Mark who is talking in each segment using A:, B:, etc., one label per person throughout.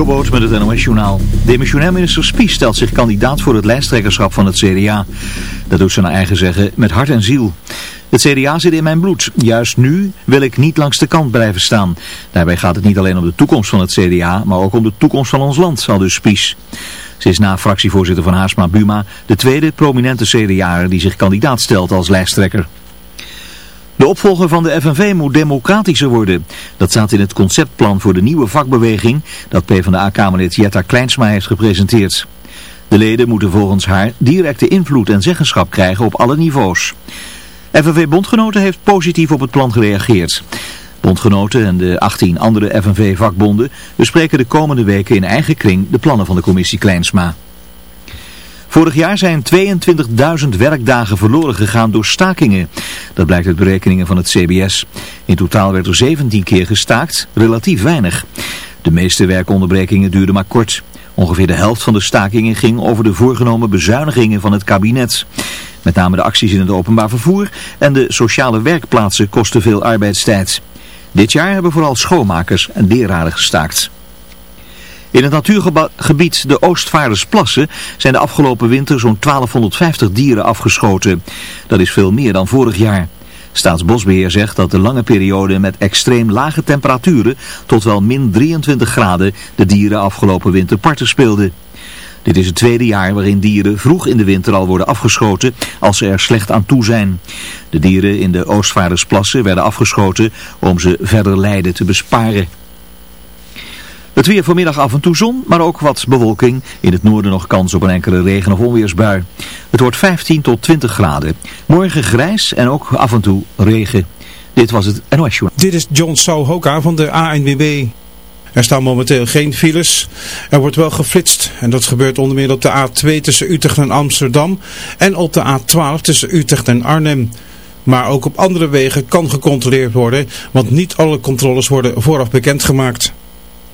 A: Jobboot met het NOS Journaal. Demissionair minister Spies stelt zich kandidaat voor het lijsttrekkerschap van het CDA. Dat doet ze naar eigen zeggen met hart en ziel. Het CDA zit in mijn bloed. Juist nu wil ik niet langs de kant blijven staan. Daarbij gaat het niet alleen om de toekomst van het CDA, maar ook om de toekomst van ons land, zal dus Spies. Ze is na fractievoorzitter van Haarsma Buma de tweede prominente CDA'er die zich kandidaat stelt als lijsttrekker. De opvolger van de FNV moet democratischer worden. Dat staat in het conceptplan voor de nieuwe vakbeweging dat PvdA-kamerlid Jetta Kleinsma heeft gepresenteerd. De leden moeten volgens haar directe invloed en zeggenschap krijgen op alle niveaus. FNV-bondgenoten heeft positief op het plan gereageerd. Bondgenoten en de 18 andere FNV-vakbonden bespreken de komende weken in eigen kring de plannen van de commissie Kleinsma. Vorig jaar zijn 22.000 werkdagen verloren gegaan door stakingen. Dat blijkt uit berekeningen van het CBS. In totaal werd er 17 keer gestaakt, relatief weinig. De meeste werkonderbrekingen duurden maar kort. Ongeveer de helft van de stakingen ging over de voorgenomen bezuinigingen van het kabinet. Met name de acties in het openbaar vervoer en de sociale werkplaatsen kosten veel arbeidstijd. Dit jaar hebben vooral schoonmakers en leraren gestaakt. In het natuurgebied de Oostvaardersplassen zijn de afgelopen winter zo'n 1250 dieren afgeschoten. Dat is veel meer dan vorig jaar. Staatsbosbeheer zegt dat de lange periode met extreem lage temperaturen tot wel min 23 graden de dieren afgelopen winter parten speelden. Dit is het tweede jaar waarin dieren vroeg in de winter al worden afgeschoten als ze er slecht aan toe zijn. De dieren in de Oostvaardersplassen werden afgeschoten om ze verder lijden te besparen. Het weer vanmiddag af en toe zon, maar ook wat bewolking. In het noorden nog kans op een enkele regen- of onweersbui. Het wordt 15 tot 20 graden. Morgen grijs en ook af en toe regen. Dit was het NOS Journal.
B: Dit is John Souhoka van de ANWB. Er staan momenteel geen files. Er wordt wel geflitst. En dat gebeurt onder meer op de A2 tussen Utrecht en Amsterdam. En op de A12 tussen Utrecht en Arnhem. Maar ook op andere wegen kan gecontroleerd worden. Want niet alle controles worden vooraf bekendgemaakt.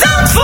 C: Zandvoort.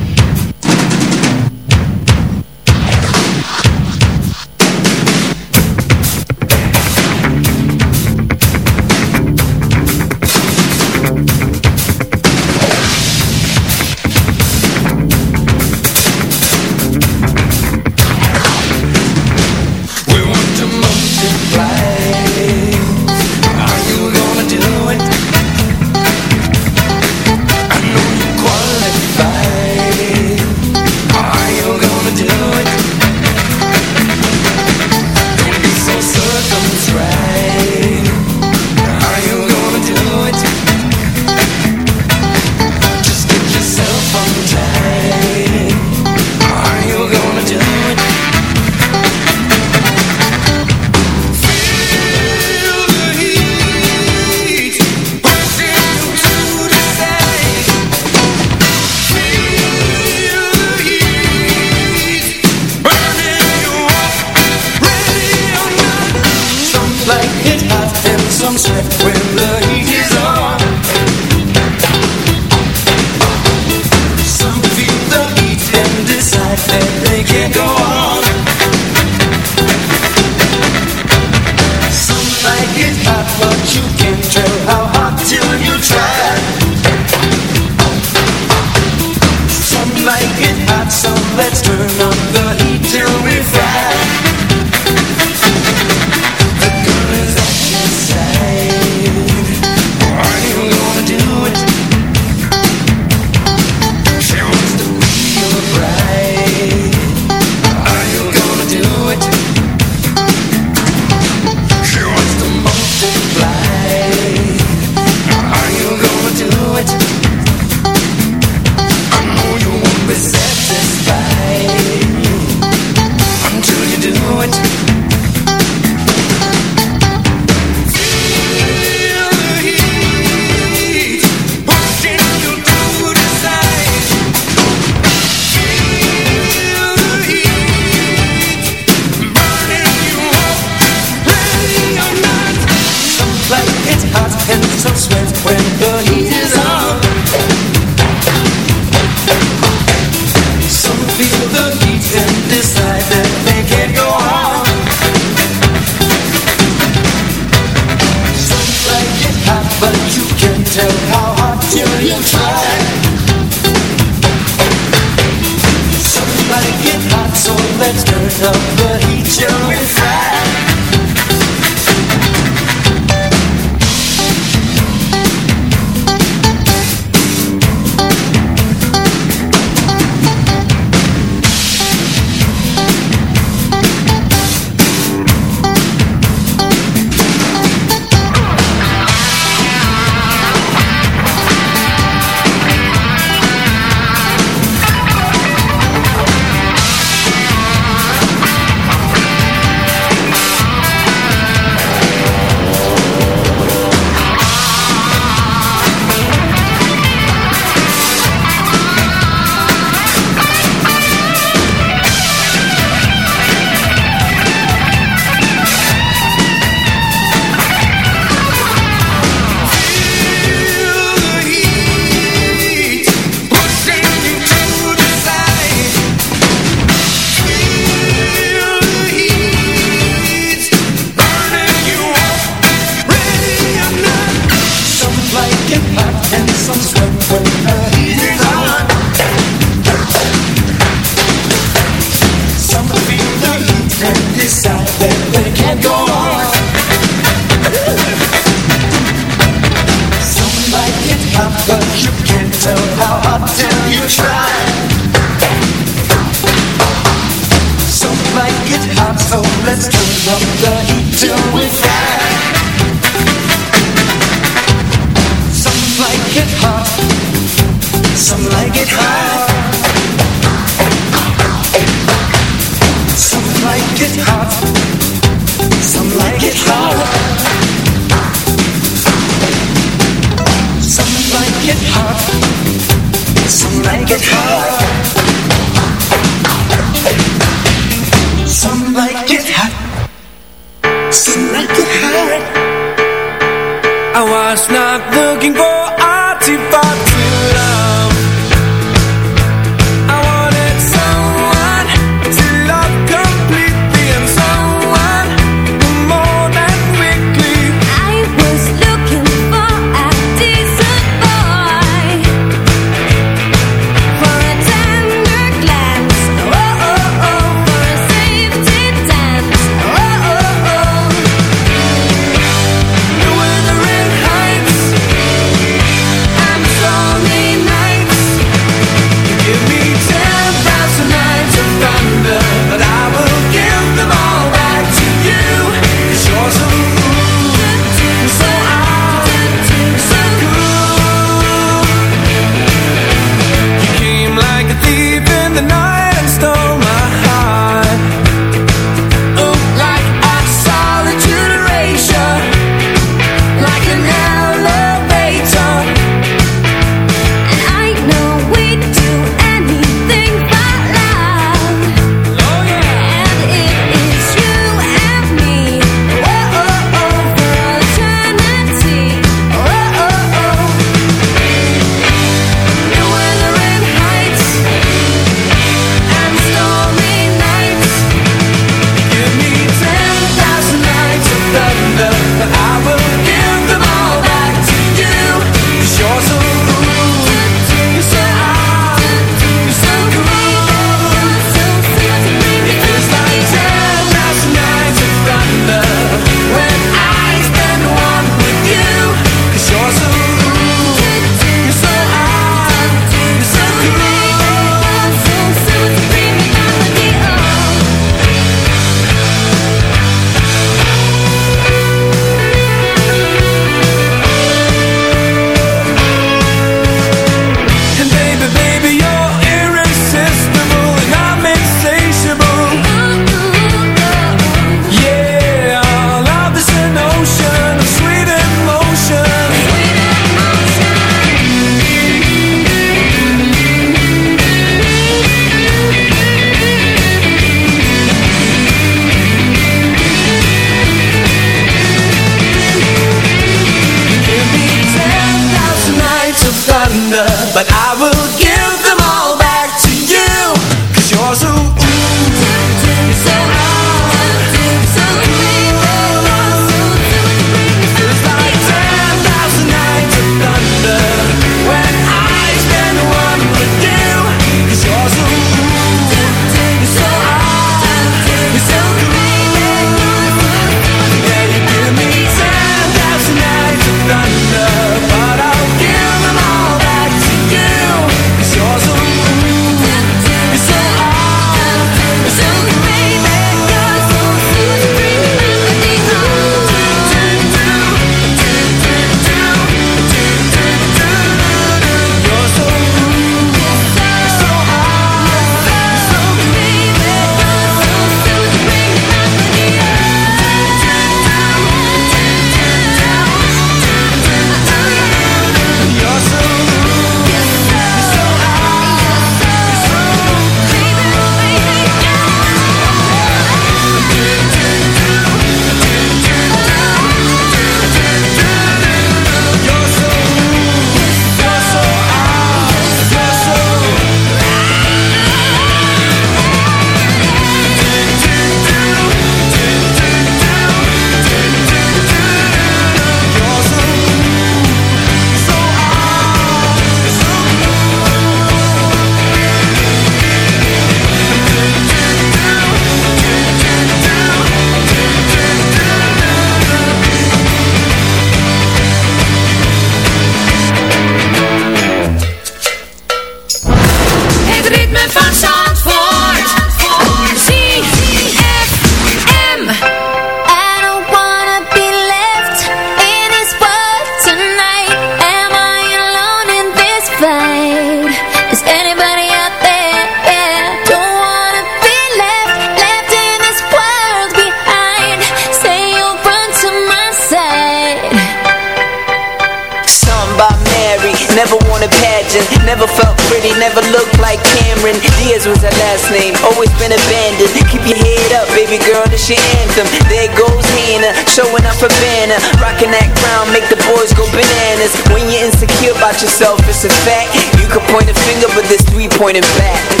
D: yourself, it's a fact. You can point a finger, but there's three pointing back.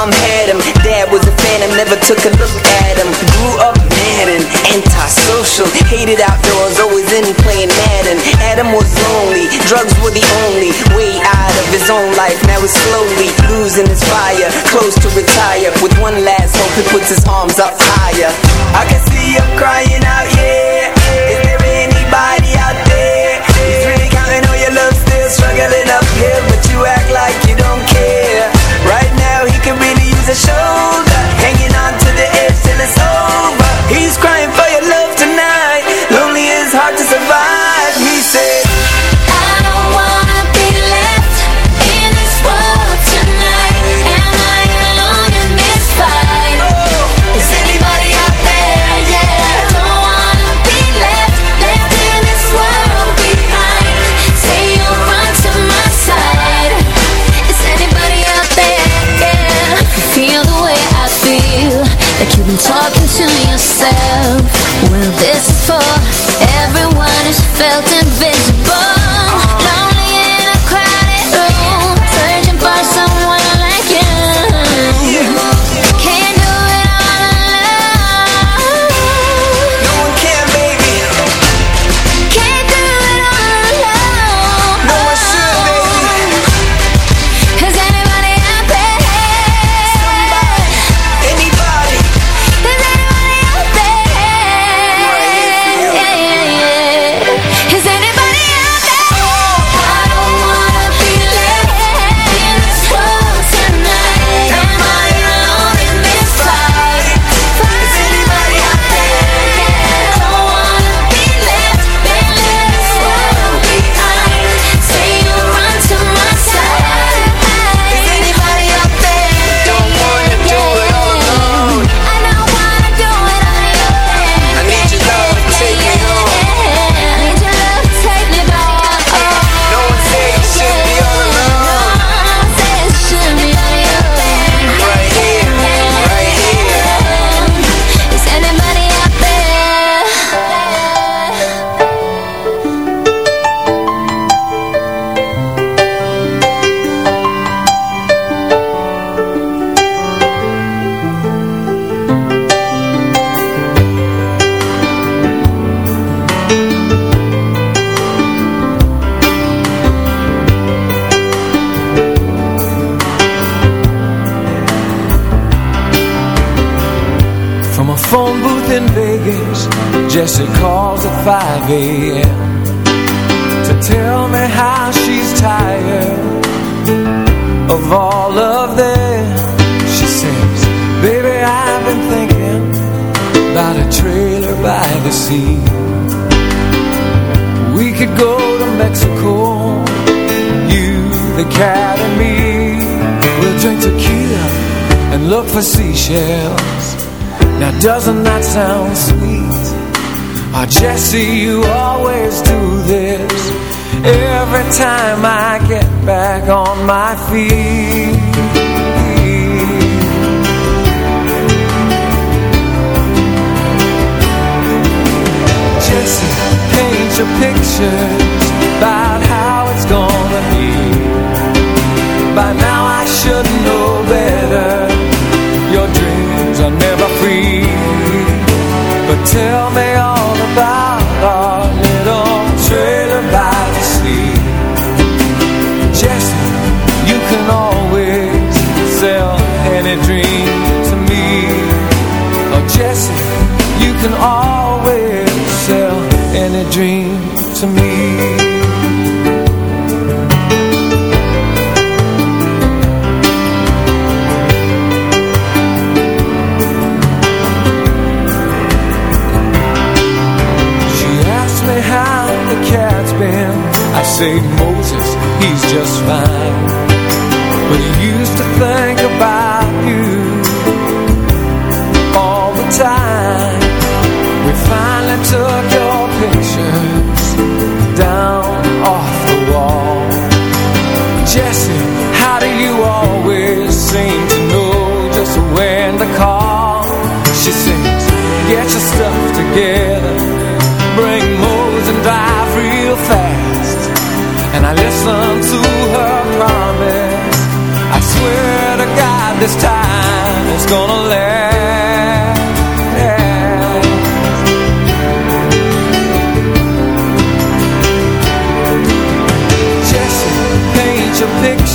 D: Mom had him, dad was a phantom, never took a look at him. Grew up mad and antisocial, hated outdoors, always in playing Madden. Adam was lonely, drugs were the only way out of his own life. Now he's slowly losing his fire, close to retire. With one last hope, he puts his arms up higher. I can see him crying out, yeah. Is there anybody out there? He's really counting on your love, still struggling uphill, but you act like
E: time I get back on my feet. Jesse, paint your picture. can always sell any dream to me. She asks me how the cat's been. I say Moses, he's just fine. took your pictures down off the wall. Jesse, how do you always seem to know just when to call? She sings, get your stuff together Bring and real fast. And I listen to her I swear to God this time it's gonna last.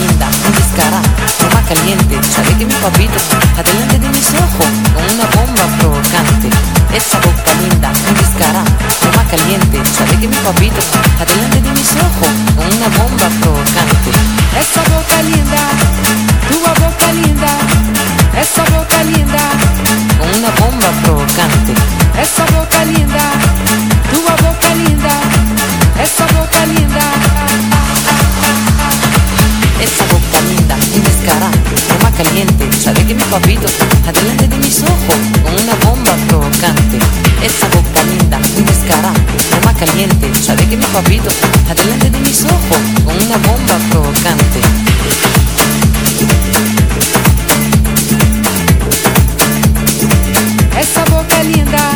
F: linda,
G: un descarada, toma caliente. Sabe que mi papito está delante de mis ojos con una bomba provocante. Esa boca linda, un descarada, toma caliente. Sabe que mi papito está delante de mis ojos con una bomba provocante.
H: Esa boca linda, tu boca linda, esa boca linda,
G: con una bomba provocante.
H: Esa boca linda, tu boca linda, esa boca linda.
G: caliente. Sabe que mi papito adelante de mis ojos con una bomba provocante. Esa boca linda, muy descarada, caliente. Sabe que mi papito adelante de mis ojos con una bomba provocante.
H: Esa boca linda.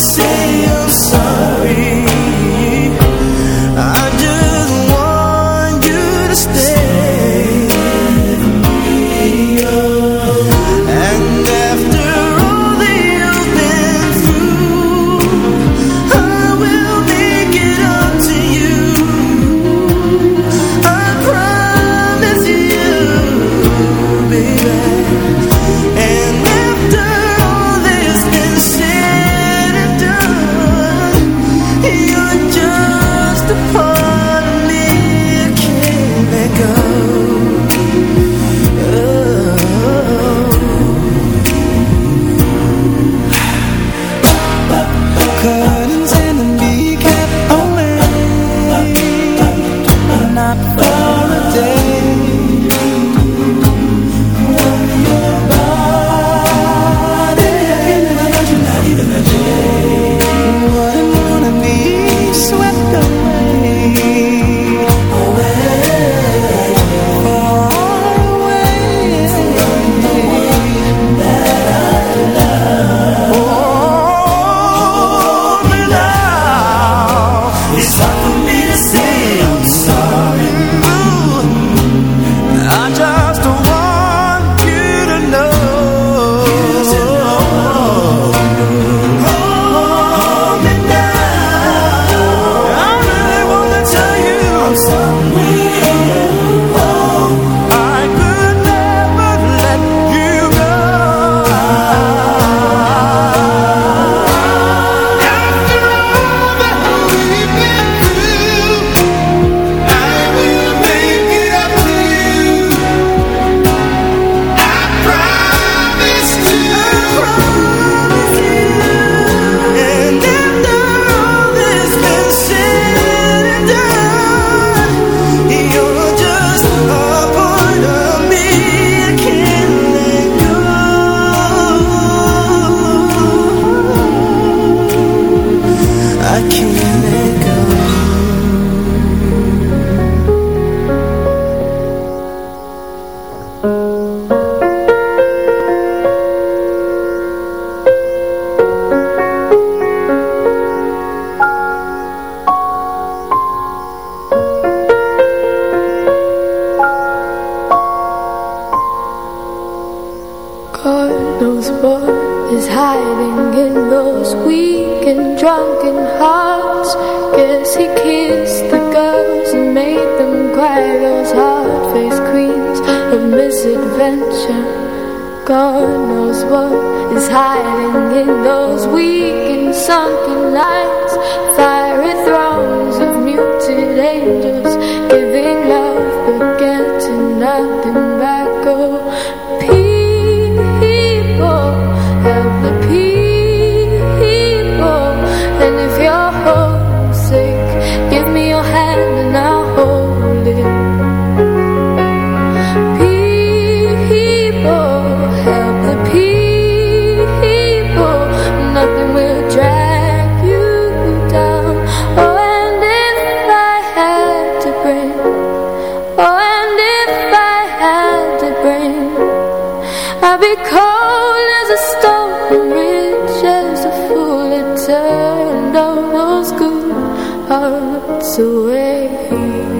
F: say you're sorry.
I: those
J: good hearts away.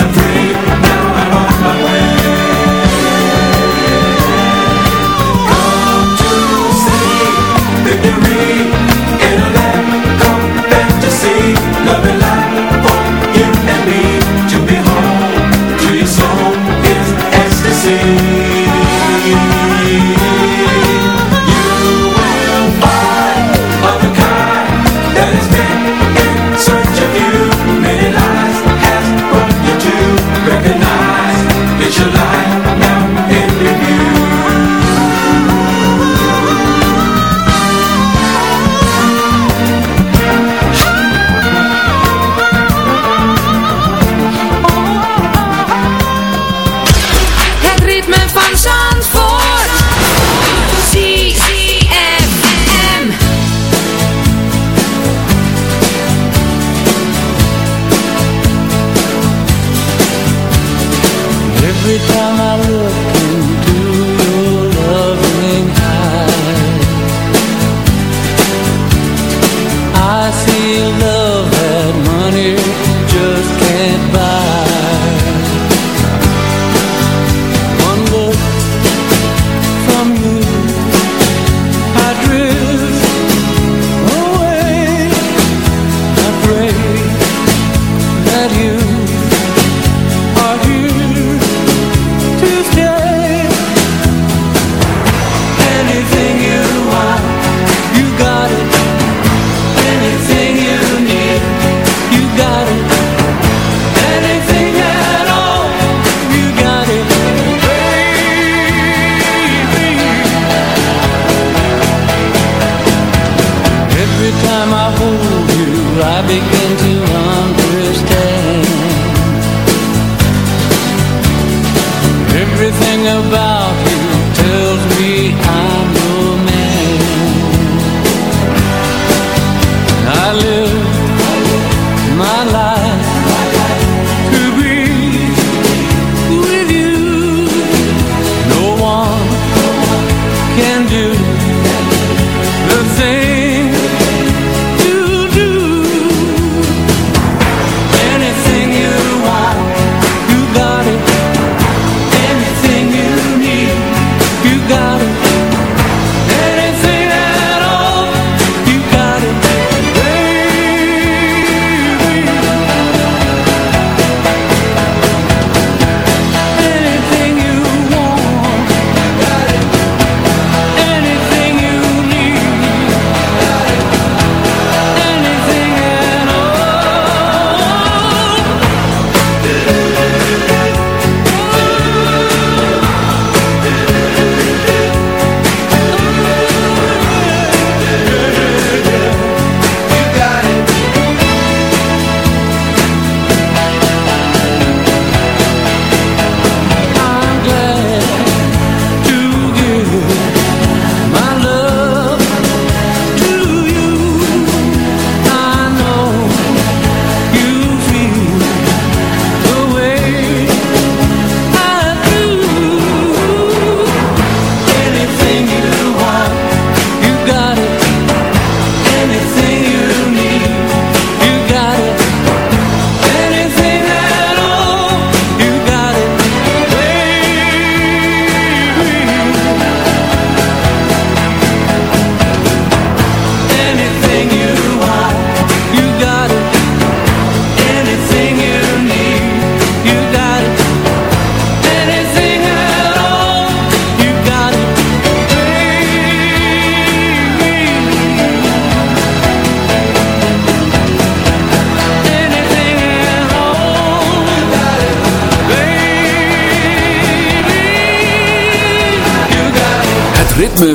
C: and free.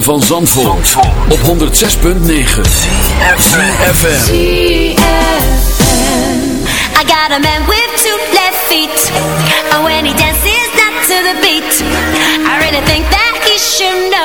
K: van Zandvoort,
L: Zandvoort. op 106.9 CFFM
D: I got a man with two left feet. Oh, and when he dances not to the beat. I really think that he should know.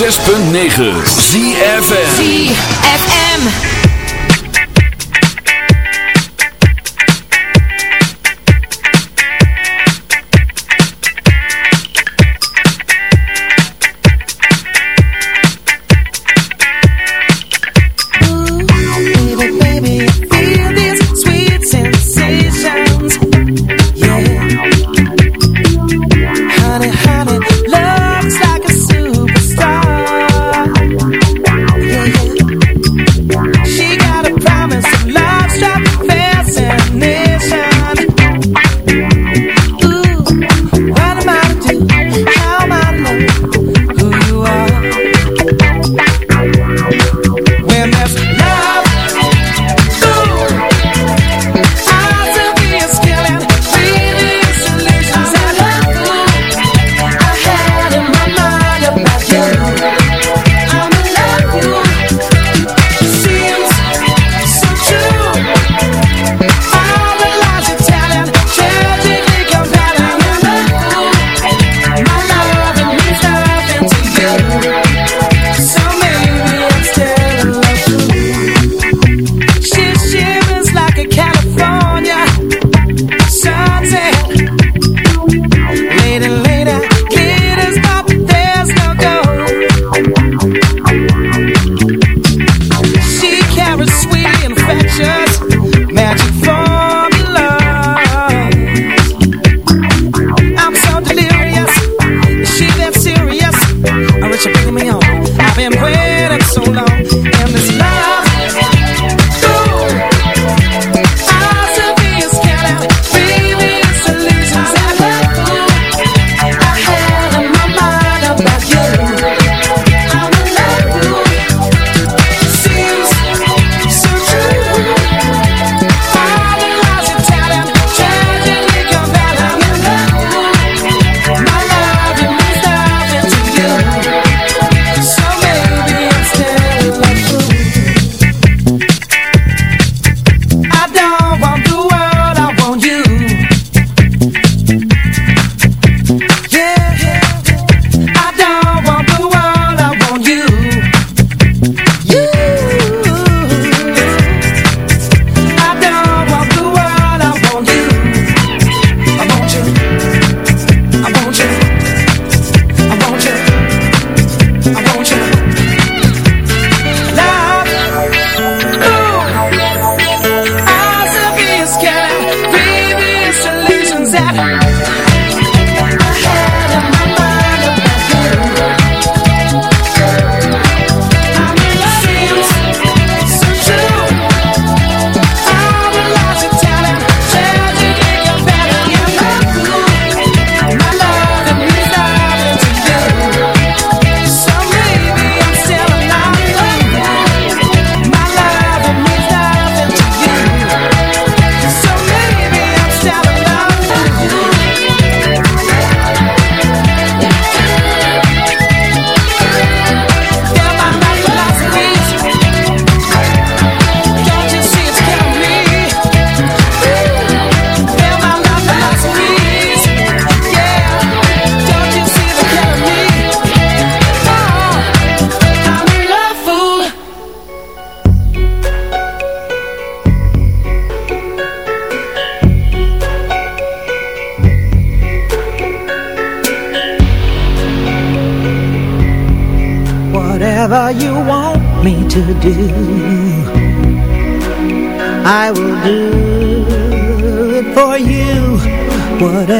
M: 6.9 ZFN to do I
N: will do it for you Whatever